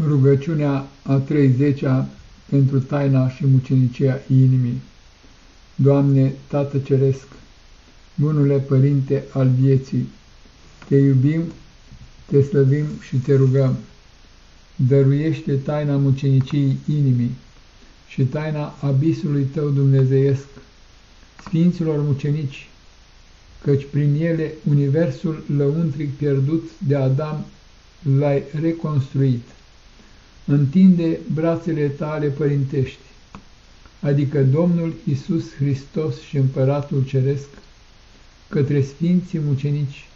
Rugăciunea a 30-a pentru taina și mucenicia inimii. Doamne, Tată Ceresc, bunule Părinte al vieții, te iubim, te slăvim și te rugăm. Dăruiește taina muceniciei inimii și taina abisului tău dumnezeiesc, Sfinților mucenici, căci prin ele universul lăuntric pierdut de Adam l-ai reconstruit întinde brațele tale părintești, adică Domnul Isus Hristos și Împăratul Ceresc, către Sfinții Mucenici,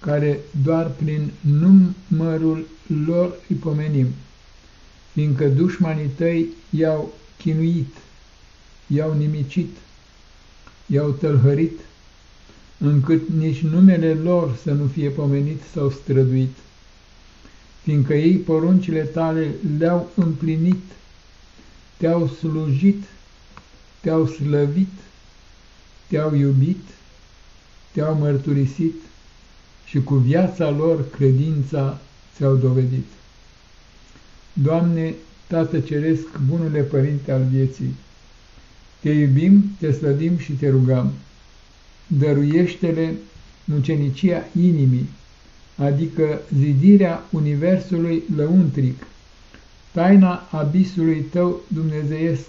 care doar prin numărul lor îi pomenim, fiindcă dușmanii tăi i-au chinuit, i-au nimicit, i-au tălhărit, încât nici numele lor să nu fie pomenit sau străduit fiindcă ei poruncile tale le-au împlinit, te-au slujit, te-au slăvit, te-au iubit, te-au mărturisit și cu viața lor credința ți-au dovedit. Doamne, Tată Ceresc, bunule Părinte al vieții, te iubim, te slădim și te rugăm. Dăruiește-le mucenicia inimii, adică zidirea universului lăuntric, taina abisului tău dumnezeiesc,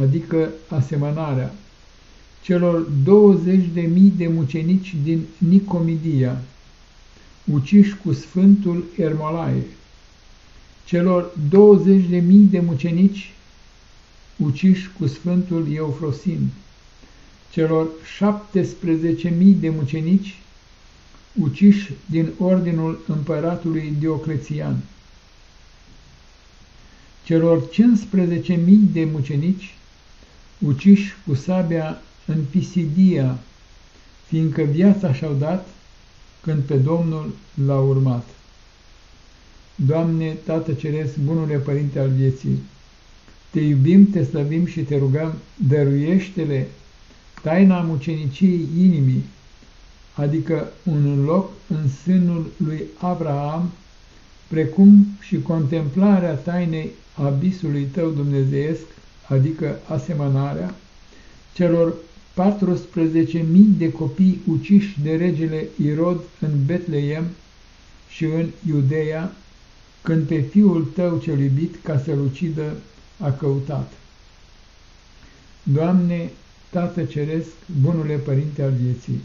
adică asemănarea, celor 20.000 de mii de mucenici din Nicomidia, uciși cu Sfântul Ermolae, celor 20.000 de mii de mucenici uciși cu Sfântul Eufrosin, celor 17.000 de mucenici uciși din ordinul împăratului Dioclețian. Celor 15.000 de mucenici uciși cu sabia în Pisidia, fiindcă viața și-au dat când pe Domnul l-a urmat. Doamne, Tată Ceresc, bunule Părinte al vieții, te iubim, te slăvim și te rugăm, dăruiește-le taina muceniciei inimii, adică un loc în sânul lui Abraham, precum și contemplarea tainei abisului tău dumnezeiesc, adică asemănarea, celor 14.000 de copii uciși de regele Irod în Betleem și în Iudeea, când pe fiul tău cel iubit ca să-l ucidă a căutat. Doamne, Tată Ceresc, bunule Părinte al vieții,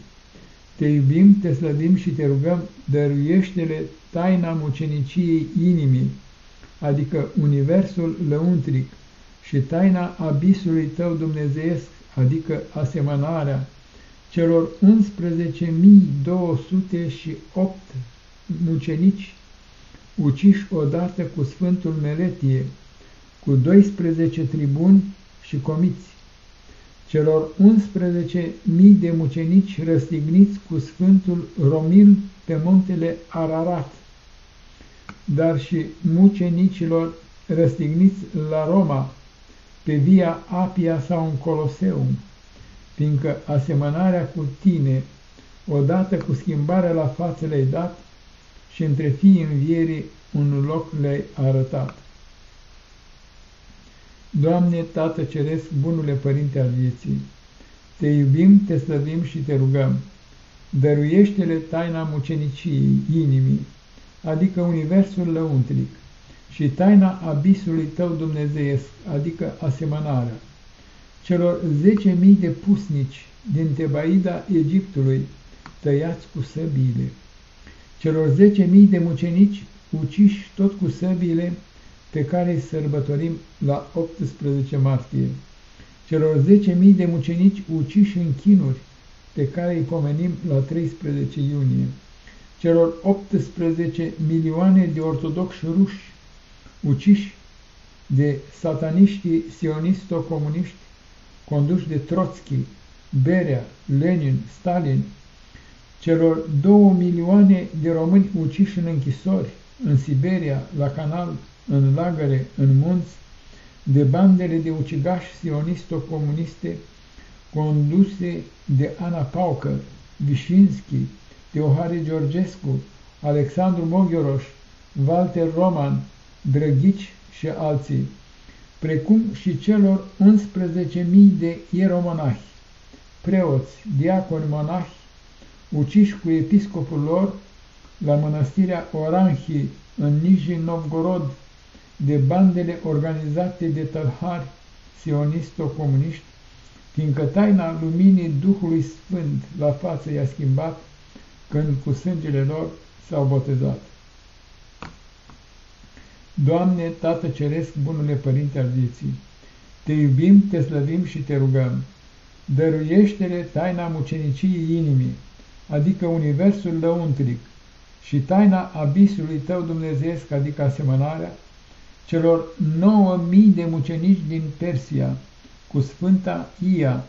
te iubim, te slăbim și te rugăm, dăruiește-le taina muceniciei inimii, adică universul lăuntric, și taina abisului tău dumnezeiesc, adică asemănarea celor 11.208 mucenici uciși odată cu Sfântul Meletie, cu 12 tribuni și comiți, celor 11.000 de mucenici răstigniți cu Sfântul Romil pe muntele Ararat, dar și mucenicilor răstigniți la Roma, pe via Apia sau în Coloseum, fiindcă asemănarea cu tine, odată cu schimbarea la față le-ai dat și între fii învierii un loc le-ai arătat. Doamne, Tată Ceresc, bunule Părinte al vieții, te iubim, te slăvim și te rugăm, dăruiește-le taina muceniciei inimii, adică universul lăuntric, și taina abisului tău dumnezeiesc, adică asemănarea, celor zece mii de pusnici din Tebaida Egiptului, tăiați cu săbile, celor zece mii de mucenici uciși tot cu săbile, pe care îi sărbătorim la 18 martie, celor 10.000 de mucenici uciși în chinuri, pe care îi pomenim la 13 iunie, celor 18 milioane de ortodoxi ruși uciși de sataniștii sionisto-comuniști conduși de Trotsky, Berea, Lenin, Stalin, celor 2 milioane de români uciși în închisori, în Siberia, la canal, în lagăre, în munți, de bandele de ucigași sionisto-comuniste conduse de Ana Paucă, Vișinski, Teohare Georgescu, Alexandru Moghioroș, Walter Roman, drăghici și alții, precum și celor 11.000 de ieromonahi, preoți, diaconi, monahi, uciși cu episcopul lor la mănăstirea Oranhii în Nijni Novgorod de bandele organizate de tălhari sionisto-comuniști, fiindcă taina luminii Duhului Sfânt la față i-a schimbat, când cu sângele lor s-au botezat. Doamne, Tată Ceresc, bunule Părinte al vieții, te iubim, te slăvim și te rugăm. Dăruiește-le taina muceniciei inimii, adică universul lăuntric, și taina abisului tău dumnezeiesc, adică asemănarea, celor nouă mii de mucenici din Persia, cu Sfânta Ia,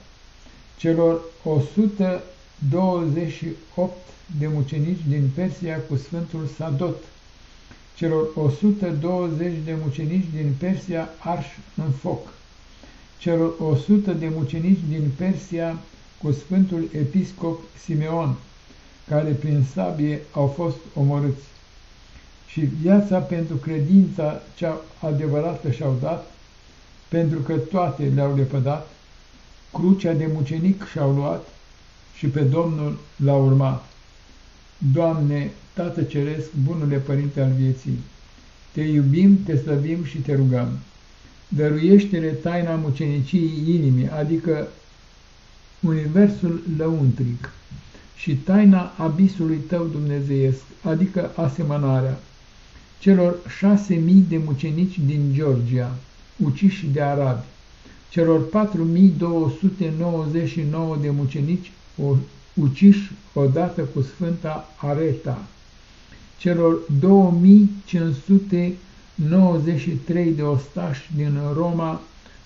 celor 128 de mucenici din Persia cu Sfântul Sadot, celor 120 de mucenici din Persia arș în foc, celor 100 de mucenici din Persia cu Sfântul Episcop Simeon, care prin sabie au fost omorâți, și viața pentru credința cea adevărată și-au dat, pentru că toate le-au lepădat, crucea de mucenic și-au luat și pe Domnul l-au urmat. Doamne, Tată Ceresc, bunule Părinte al vieții, te iubim, te slăbim și te rugăm. Dăruiește-ne taina muceniciei inimii, adică universul lăuntric și taina abisului tău dumnezeiesc, adică asemănarea celor șase mii de mucenici din Georgia, uciși de arabi, celor 4299 de mucenici uciși odată cu Sfânta Areta, celor 2593 de ostași din Roma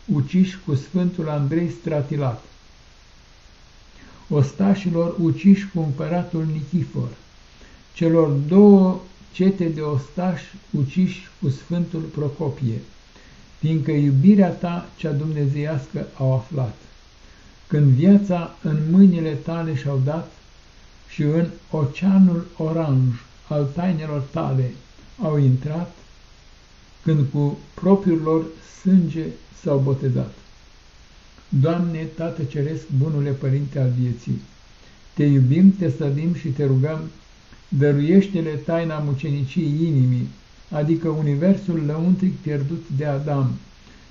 uciși cu Sfântul Andrei Stratilat, ostașilor uciși cu împăratul Nichifor, celor două cete de ostași uciși cu Sfântul Procopie, fiindcă iubirea ta cea dumnezeiască au aflat. Când viața în mâinile tale și-au dat și în oceanul oranj al tainelor tale au intrat, când cu propriul lor sânge s-au botezat. Doamne, Tată Ceresc, bunule Părinte al vieții, te iubim, te slăbim și te rugăm dăruiește-le taina muceniciei inimii, adică universul lăuntric pierdut de Adam,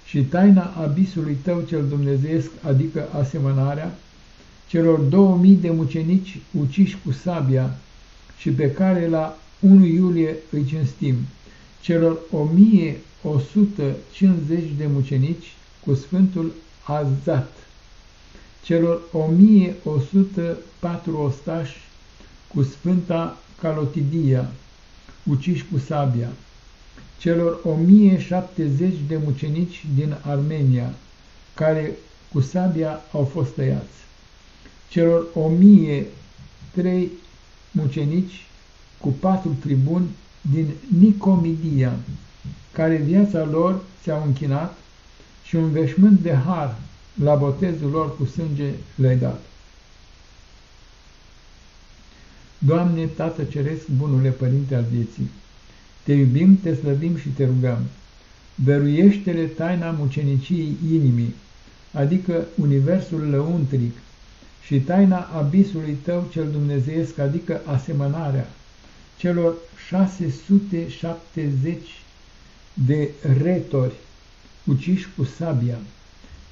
și taina abisului tău cel dumnezeiesc, adică asemănarea, celor două mii de mucenici uciși cu sabia și pe care la 1 iulie îi cinstim, celor 1150 de mucenici cu Sfântul Azat, celor 1104 ostași cu Sfânta Calotidia, uciși cu sabia, celor 1070 de mucenici din Armenia, care cu sabia au fost tăiați, celor 1003 mucenici cu patru tribuni din Nicomidia, care viața lor s-au închinat și un veșmânt de har la botezul lor cu sânge le-ai dat. Doamne, Tată Ceresc, bunule Părinte al vieții, te iubim, te slăbim și te rugăm. Dăruiește-le taina muceniciei inimii, adică universul lăuntric, și taina abisului tău cel dumnezeiesc, adică asemănarea celor 670 de retori uciși cu sabia,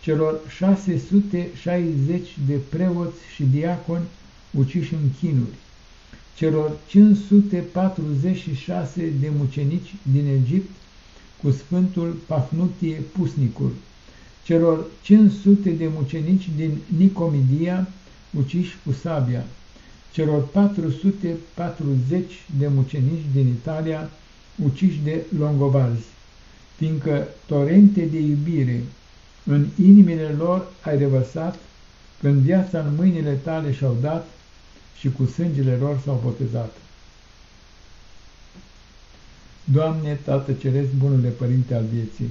celor 660 de preoți și diaconi uciși în chinuri, celor 546 de mucenici din Egipt cu Sfântul Pafnutie Pusnicul, celor 500 de mucenici din Nicomidia uciși cu sabia, celor 440 de mucenici din Italia uciși de longobarzi, fiindcă torente de iubire în inimile lor ai revărsat, când viața în mâinile tale și-au dat, și cu sângele lor s-au botezat. Doamne, Tată Ceresc, bunule Părinte al vieții,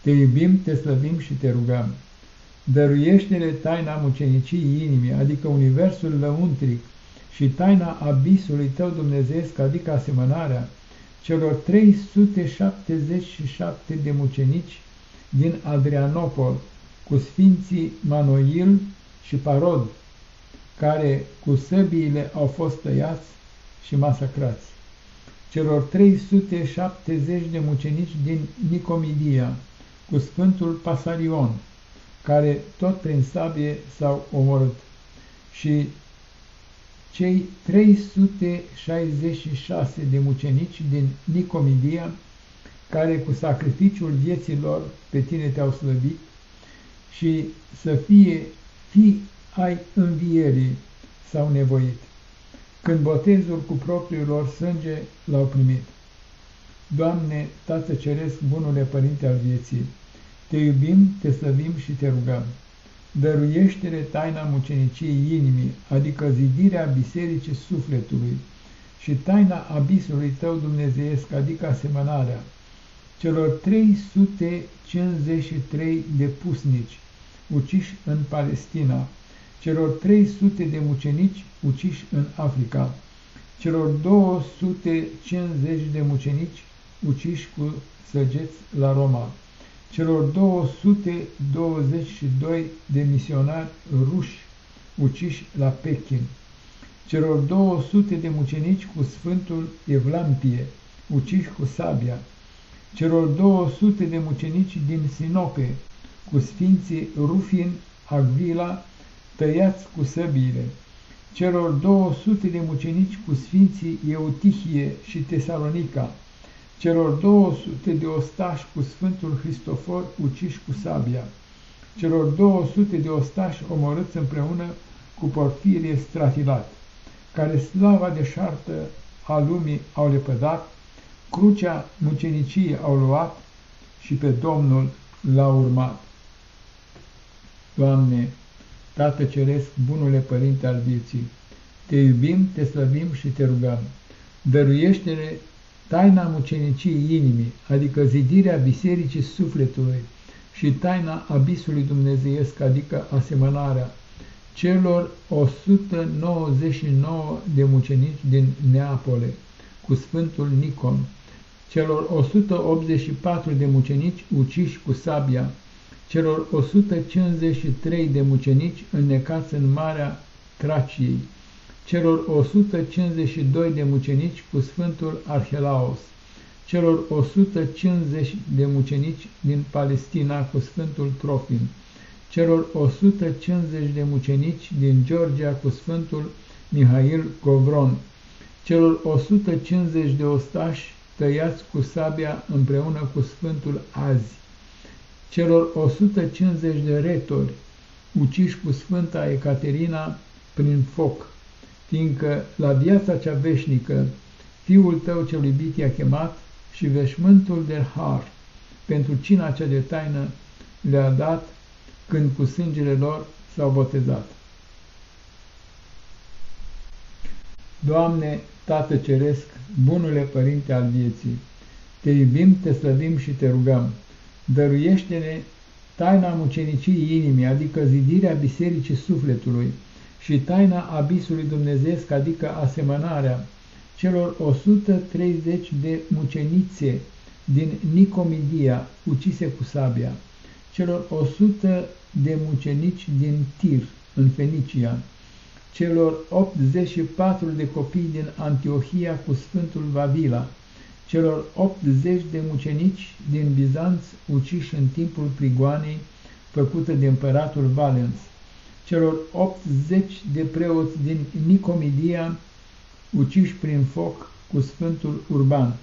te iubim, te slăvim și te rugăm. Dăruiește-le taina mucenicii inimii, adică universul lăuntric, și taina abisului tău dumnezeesc, adică asemănarea, celor 377 de mucenici din Adrianopol, cu sfinții Manoil și Parod, care cu săbiile au fost tăiați și masacrați. Celor 370 de mucenici din Nicomidia, cu Sfântul Pasarion, care tot prin sabie s-au omorât, și cei 366 de mucenici din Nicomidia, care cu sacrificiul vieții lor pe tine te-au slăvit, și să fie fi ai învierii s-au nevoit, când botezul cu propriul lor sânge l-au primit. Doamne, Tată Ceresc, bunule Părinte al vieții, te iubim, te slăvim și te rugăm. Dăruiește-ne taina muceniciei inimii, adică zidirea bisericii sufletului, și taina abisului tău dumnezeiesc, adică asemănarea celor 353 de pusnici uciși în Palestina, celor 300 de mucenici uciși în Africa, celor 250 de mucenici uciși cu săgeți la Roma, celor 222 de misionari ruși uciși la Pekin, celor 200 de mucenici cu Sfântul Evlampie, uciși cu sabia, celor 200 de mucenici din Sinope, cu Sfinții Rufin, Agvila, tăiați cu săbiile, celor 200 de mucenici cu Sfinții Eutihie și Tesalonica, celor 200 de ostași cu Sfântul Hristofor uciși cu sabia, celor 200 de ostași omorâți împreună cu Porfirie Stratilat, care slava de șartă a lumii au lepădat, crucea muceniciei au luat și pe Domnul l-au urmat. Doamne, Tată Ceresc, bunule Părinte al vieții, te iubim, te slăvim și te rugăm. Dăruiește-ne taina muceniciei inimii, adică zidirea bisericii sufletului și taina abisului dumnezeiesc, adică asemănarea celor 199 de mucenici din Neapole, cu Sfântul Nicon, celor 184 de mucenici uciși cu sabia, celor 153 de mucenici înnecați în Marea Traciei, celor 152 de mucenici cu Sfântul Arhelaos, celor 150 de mucenici din Palestina cu Sfântul Trofim, celor 150 de mucenici din Georgia cu Sfântul Mihail Covron, celor 150 de ostași tăiați cu sabia împreună cu Sfântul Azi, celor 150 de retori uciși cu Sfânta Ecaterina prin foc, fiindcă la viața cea veșnică Fiul tău cel iubit i-a chemat și veșmântul de har pentru cina cea de taină le-a dat când cu sângele lor s-au botezat. Doamne, Tată Ceresc, bunule Părinte al vieții, te iubim, te slăvim și te rugăm dăruiește-ne taina muceniciei inimii, adică zidirea bisericii sufletului, și taina abisului dumnezeesc, adică asemănarea celor 130 de mucenițe din Nicomidia, ucise cu sabia, celor 100 de mucenici din Tir, în Fenicia, celor 84 de copii din Antiohia cu Sfântul Vavila, celor 80 de mucenici din Bizanț uciși în timpul prigoanei făcută de împăratul Valens, celor 80 de preoți din Nicomidia uciși prin foc cu Sfântul Urban,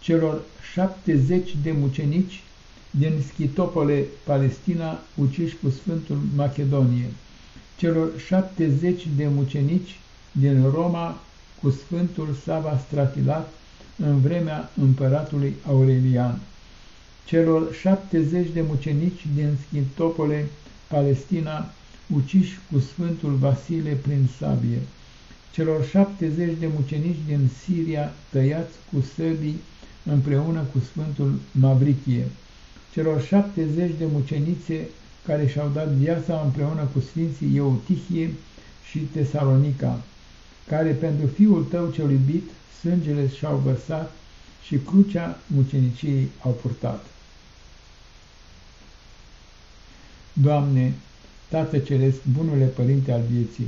celor 70 de mucenici din Schitopole, Palestina, uciși cu Sfântul Macedonie, celor 70 de mucenici din Roma cu Sfântul Sava Stratilat, în vremea împăratului Aurelian. Celor 70 de mucenici din Schintopole, Palestina, uciși cu Sfântul Vasile prin sabie, celor 70 de mucenici din Siria, tăiați cu săbii împreună cu Sfântul Mavrichie, celor 70 de mucenițe care și-au dat viața împreună cu Sfinții Eutihie și Tesalonica, care pentru Fiul tău cel iubit sângele și-au vărsat și crucea muceniciei au purtat. Doamne, Tată Ceresc, bunule Părinte al vieții,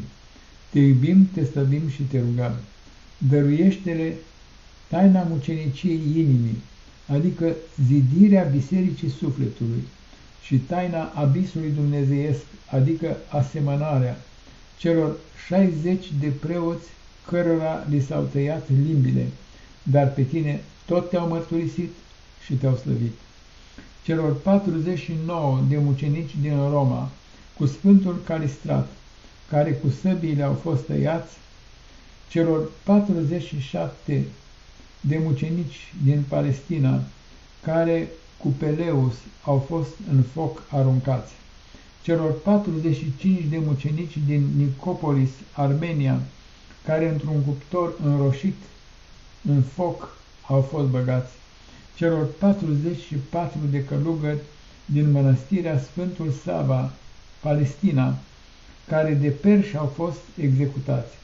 Te iubim, Te slăbim și Te rugăm, dăruiește-le taina muceniciei inimii, adică zidirea bisericii sufletului și taina abisului dumnezeiesc, adică asemănarea celor 60 de preoți cărora li s-au tăiat limbile, dar pe tine tot te-au mărturisit și te-au slăvit. Celor 49 de mucenici din Roma, cu Sfântul Calistrat, care cu săbiile au fost tăiați, celor 47 de mucenici din Palestina, care cu Peleus au fost în foc aruncați, celor 45 de mucenici din Nicopolis, Armenia, care într-un cuptor înroșit în foc au fost băgați, celor 44 de călugări din mănăstirea Sfântul Sava, Palestina, care de perși au fost executați,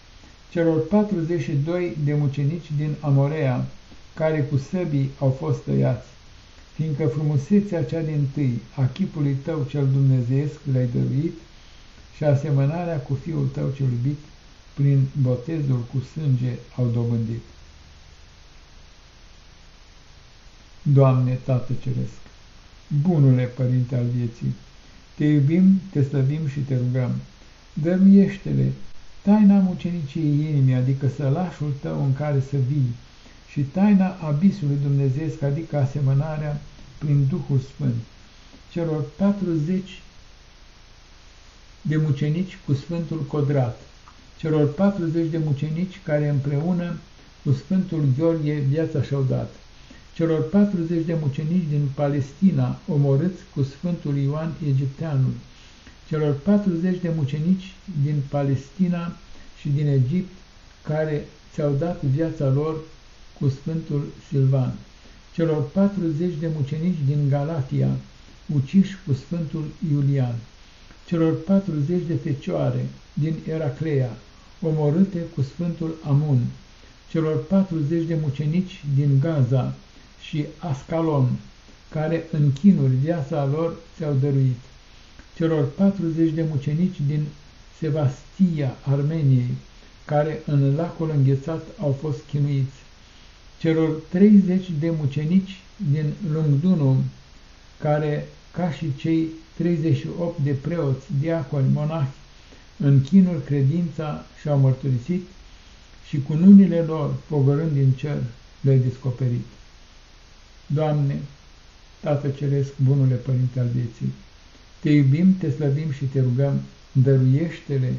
celor 42 de mucenici din Amorea, care cu săbii au fost tăiați, fiindcă frumusețea cea din tâi a chipului tău cel dumnezeiesc le-ai dăruit și asemănarea cu fiul tău cel iubit, prin botezul cu sânge au dobândit. Doamne, Tată Ceresc, bunule Părinte al vieții, te iubim, te slăvim și te rugăm, dăruiește-le taina muceniciei inimii, adică sălașul tău în care să vii, și taina abisului dumnezeesc, adică asemănarea prin Duhul Sfânt, celor 40 de mucenici cu Sfântul Codrat, celor 40 de mucenici care împreună cu Sfântul Gheorghe viața și-au dat, celor 40 de mucenici din Palestina, omorâți cu Sfântul Ioan Egipteanul, celor 40 de mucenici din Palestina și din Egipt, care ți-au dat viața lor cu Sfântul Silvan, celor 40 de mucenici din Galatia, uciși cu Sfântul Iulian, celor 40 de fecioare din Eraclea, omorâte cu Sfântul Amun, celor 40 de mucenici din Gaza și Ascalon, care în chinuri viața lor ți-au dăruit, celor 40 de mucenici din Sevastia, Armeniei, care în lacul înghețat au fost chinuiți, celor 30 de mucenici din Lungdunum, care, ca și cei 38 de preoți, diaconi, monahi, în chinul credința și-au mărturisit și cu numele lor, pogărând din cer, le-ai descoperit. Doamne, Tată Ceresc, bunule Părinte al vieții, te iubim, te slăbim și te rugăm, dăruiește-le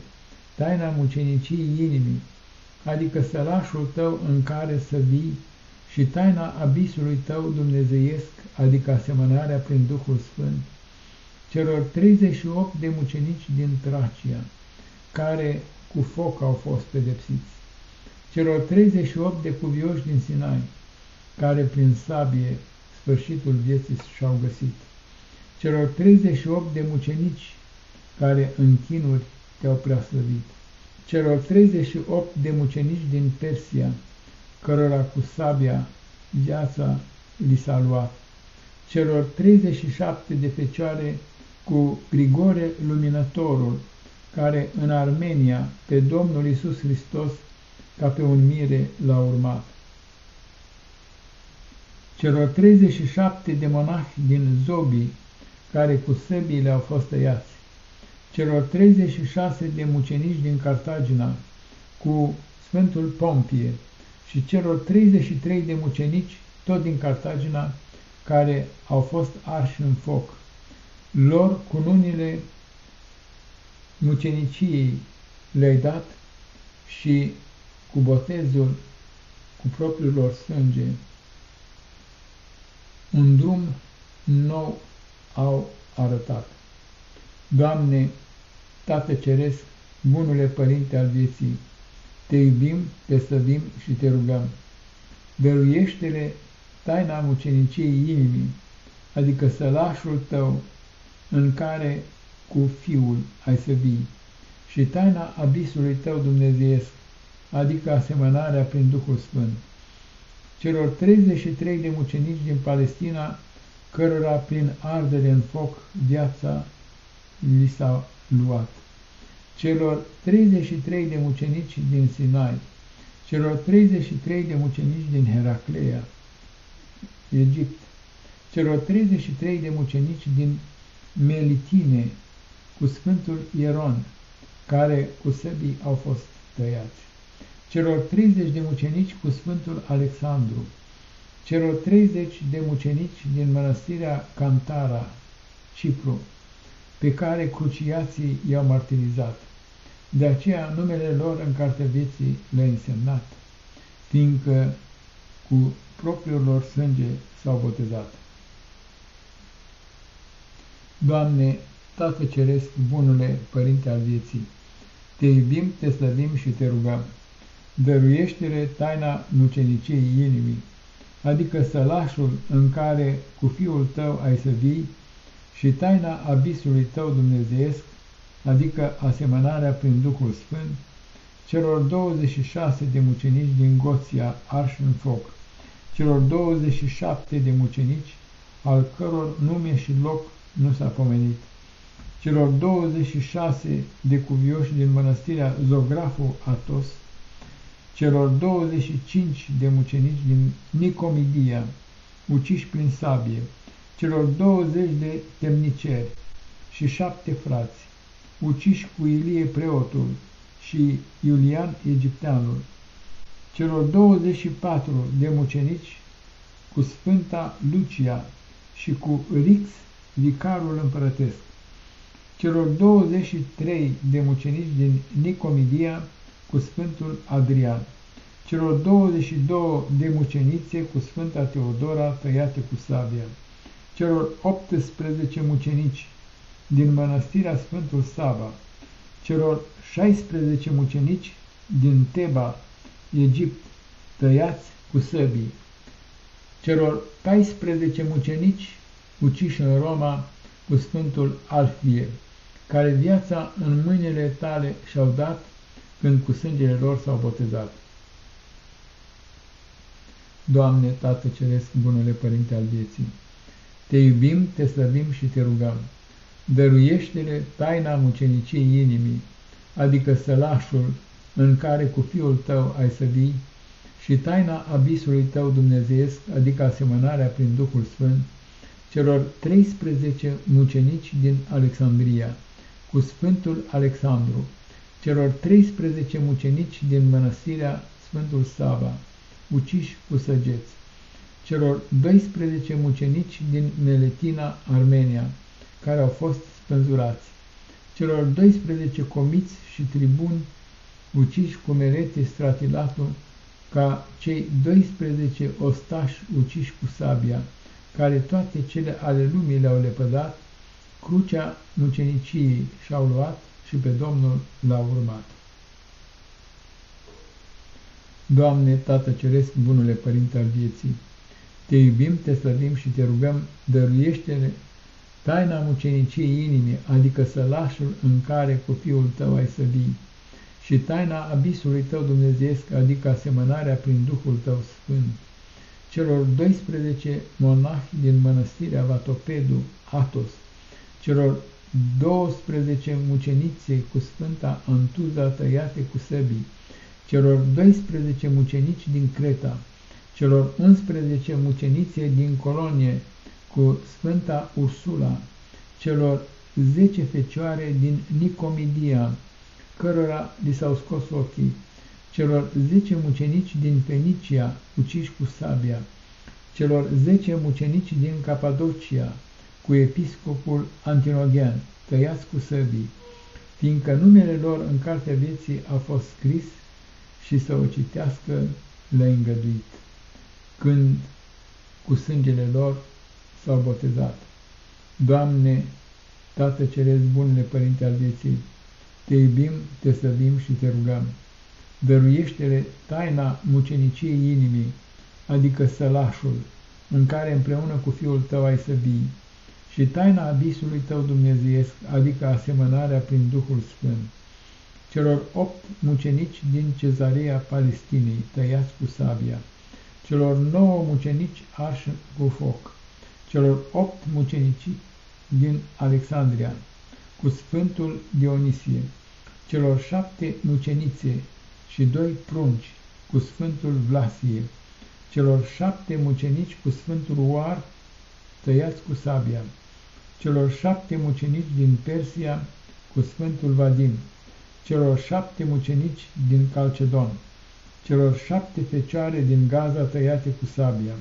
taina muceniciei inimii, adică sălașul tău în care să vii și taina abisului tău dumnezeiesc, adică asemănarea prin Duhul Sfânt, celor 38 de mucenici din Tracia, care cu foc au fost pedepsiți, celor 38 de cuvioși din Sinai, care prin sabie sfârșitul vieții și-au găsit, celor 38 de mucenici care în chinuri te-au preaslăvit, celor 38 de mucenici din Persia, cărora cu sabia viața li s-a luat, celor 37 de fecioare cu Grigore Luminătorul, care în Armenia pe Domnul Isus Hristos ca pe un mire l-a urmat. Celor 37 de monahi din Zobii, care cu săbiile au fost tăiați, celor 36 de mucenici din Cartagina, cu Sfântul Pompie, și celor 33 de mucenici, tot din Cartagina, care au fost arși în foc. Lor cu numele muceniciei le-ai dat și cu botezul, cu propriul lor sânge, un drum nou au arătat. Doamne, Tată Ceresc, bunule Părinte al vieții, te iubim, te slăbim și te rugăm. Dăruiește-le taina muceniciei inimii, adică sălașul tău în care cu fiul ai să vii, și taina abisului tău dumnezeiesc, adică asemănarea prin Duhul Sfânt. celor 33 de mucenici din Palestina, cărora prin ardere în foc viața li s-a luat, celor 33 de mucenici din Sinai, celor 33 de mucenici din Heraclea, Egipt, celor 33 de mucenici din Melitine, cu Sfântul Ieron, care cu săbii au fost tăiați, celor 30 de mucenici cu Sfântul Alexandru, celor 30 de mucenici din mănăstirea Cantara, Cipru, pe care cruciații i-au martirizat. De aceea numele lor în cartea vieții le-a însemnat, fiindcă cu propriul lor sânge s-au botezat. Doamne, Tată Ceresc, bunule Părinte al vieții, te iubim, te slăvim și te rugăm. Dăruiește-le taina muceniciei inimii, adică sălașul în care cu Fiul tău ai să vii și taina abisului tău dumnezeiesc, adică asemănarea prin Duhul Sfânt, celor 26 de mucenici din Goția arși în foc, celor 27 de mucenici, al căror nume și loc nu s-a pomenit, celor 26 de cuvioși din mănăstirea Zografu Atos, celor 25 de mucenici din Nicomidia, uciși prin sabie, celor 20 de temniceri și șapte frați, uciși cu Ilie preotul și Iulian egipteanul, celor 24 de mucenici cu Sfânta Lucia și cu Rix, vicarul împărătesc, celor 23 de mucenici din Nicomidia cu Sfântul Adrian, celor 22 de mucenițe cu Sfânta Teodora tăiate cu sabia, celor 18 mucenici din mănăstirea Sfântul Saba, celor 16 mucenici din Teba, Egipt, tăiați cu săbii, celor 14 mucenici uciși în Roma cu Sfântul Alfie, care viața în mâinile tale și-au dat când cu sângele lor s-au botezat. Doamne, Tată Ceresc, bunule Părinte al vieții, te iubim, te slăbim și te rugăm. Dăruiește-le taina muceniciei inimii, adică sălașul în care cu Fiul tău ai să vii, și taina abisului tău dumnezeiesc, adică asemănarea prin Duhul Sfânt, celor 13 mucenici din Alexandria, cu Sfântul Alexandru, celor 13 mucenici din mănăstirea Sfântul Saba, uciși cu săgeți, celor 12 mucenici din Meletina, Armenia, care au fost spânzurați, celor 12 comiți și tribuni uciși cu merete stratilatul, ca cei 12 ostași uciși cu sabia, care toate cele ale lumii le-au lepădat, crucea muceniciei și-au luat și pe Domnul l-au urmat. Doamne, Tată Ceresc, bunule Părinte al vieții, te iubim, te slăvim și te rugăm, dăruiește-ne taina muceniciei inimii, adică sălașul în care cu Fiul tău ai să vii, și taina abisului tău dumnezeiesc, adică asemănarea prin Duhul tău sfânt, celor 12 monahi din mănăstirea Vatopedu, Atos, celor 12 mucenițe cu Sfânta Antuza tăiate cu săbii, celor 12 mucenici din Creta, celor 11 mucenițe din Colonie cu Sfânta Ursula, celor 10 fecioare din Nicomidia, cărora li s-au scos ochii, celor 10 mucenici din Fenicia, uciși cu sabia, celor 10 mucenici din Capadocia, cu episcopul Antinogen, tăiați cu săbii, fiindcă numele lor în cartea vieții a fost scris și să o citească le-a îngăduit, când cu sângele lor s-au botezat. Doamne, Tată Ceresc, bunule Părinte al vieții, te iubim, te slăbim și te rugăm. Dăruiește-le taina muceniciei inimii, adică sălașul, în care împreună cu Fiul tău ai să vii, și taina abisului tău dumnezeiesc, adică asemănarea prin Duhul Sfânt, celor opt mucenici din cezarea Palestinei, tăiați cu sabia, celor nouă mucenici arși cu foc, celor opt mucenici din Alexandria, cu Sfântul Dionisie, celor șapte mucenițe și doi prunci, cu Sfântul Vlasie, celor șapte mucenici cu Sfântul Oar, tăiați cu sabia, celor șapte mucenici din Persia, cu Sfântul Vadim, celor șapte mucenici din Calcedon, celor șapte fecioare din Gaza tăiate cu sabia,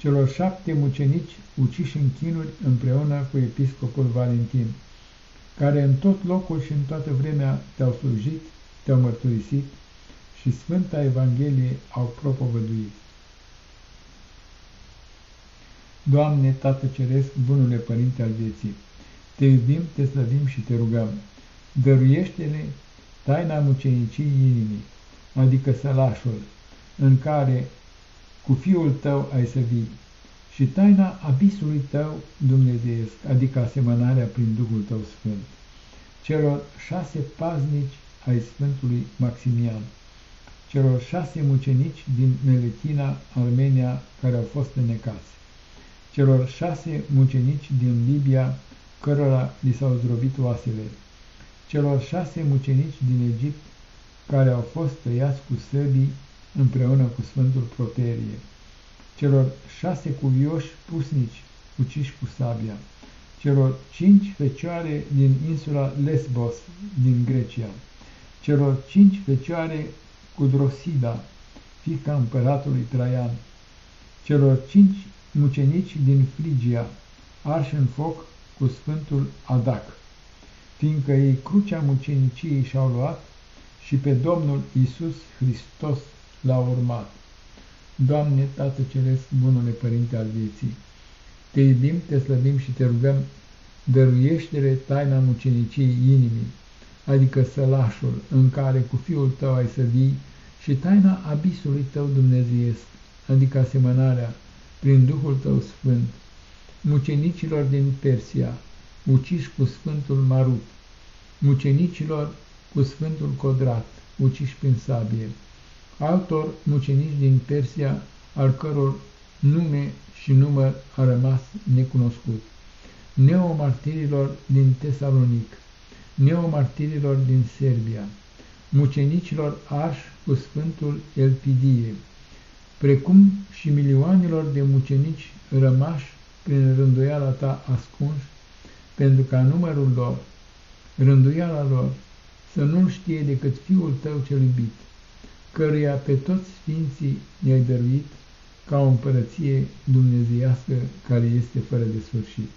celor șapte mucenici uciși în chinuri împreună cu episcopul Valentin, care în tot locul și în toată vremea te-au slujit, te-au mărturisit și Sfânta Evanghelie au propovăduit. Doamne, Tată Ceresc, bunule Părinte al vieții, te iubim, te slăvim și te rugăm, dăruiește-ne taina mucenicii inimii, adică sălașul, în care cu Fiul tău ai să vii, și taina abisului tău dumnezeiesc, adică asemănarea prin Duhul tău Sfânt, celor șase paznici ai Sfântului Maximian, celor șase mucenici din Meletina, Armenia, care au fost înnecați, celor șase mucenici din Libia, cărora li s-au zdrobit oasele, celor șase mucenici din Egipt, care au fost tăiați cu săbii împreună cu Sfântul Proterie, celor șase cuvioși pusnici uciși cu sabia, celor cinci fecioare din insula Lesbos din Grecia, celor cinci fecioare cu Drosida, fica împăratului Traian, celor cinci mucenici din Frigia, arși în foc cu Sfântul Adac, fiindcă ei crucea muceniciei și-au luat și pe Domnul Isus Hristos l-au urmat. Doamne, Tată Ceresc, bunule Părinte al vieții, te iubim, te slăbim și te rugăm, dăruiește-le taina muceniciei inimii, adică sălașul în care cu Fiul tău ai să vii și taina abisului tău dumnezeiesc, adică asemănarea prin Duhul tău sfânt, mucenicilor din Persia, uciși cu Sfântul Marut, mucenicilor cu Sfântul Codrat, uciși prin sabie, altor mucenici din Persia, al căror nume și număr a rămas necunoscut, neomartirilor din Tesalonic, neomartirilor din Serbia, mucenicilor arși cu Sfântul Elpidie, precum și milioanelor de mucenici rămași prin rânduiala ta ascunși, pentru ca numărul lor, rânduiala lor, să nu știe decât Fiul tău cel iubit, căruia pe toți sfinții i-ai dăruit ca o împărăție dumnezeiască care este fără de sfârșit.